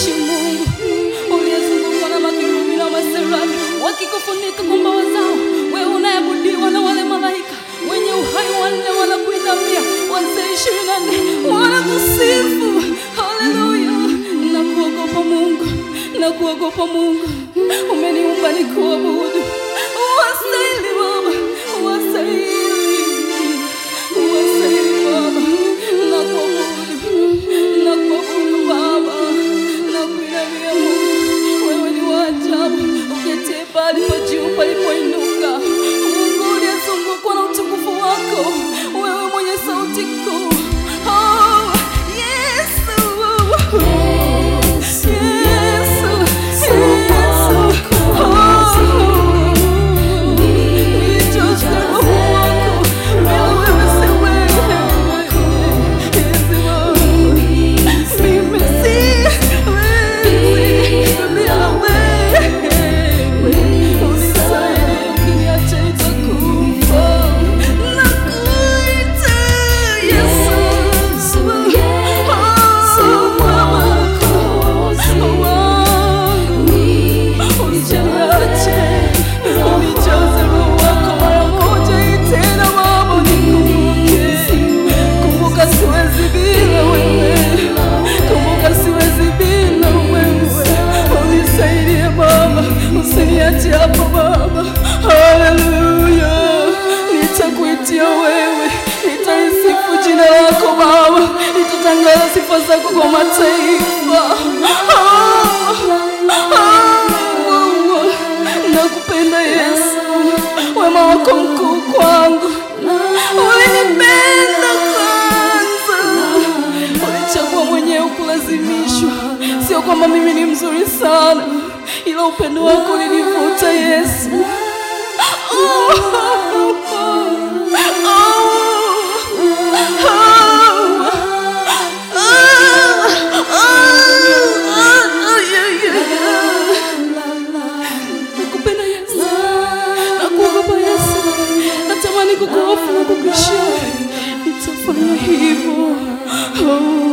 mtumishi Mungu uliyezungukwa na makerubi na maserafi wakikufunika kwa mbawa zao, wewe unayeabudiwa na wale malaika wenye uhai wanne wanakuinamia, wazee ishirini na nne wanakusifu. Haleluya! Nakuogopa Mungu, nakuogopa Mungu, umeniumba nikuabudu. Wastahili sifa zako kwa mataifa. Nakupenda Yesu, wema wako mkuu kwangu, ulinipenda kwanza, ulichagua mwenyewe kulazimishwa, sio kwamba mimi ni mzuri sana, ila upendo wako ulinivuta Yesu. Oh, It's a fire here. Oh.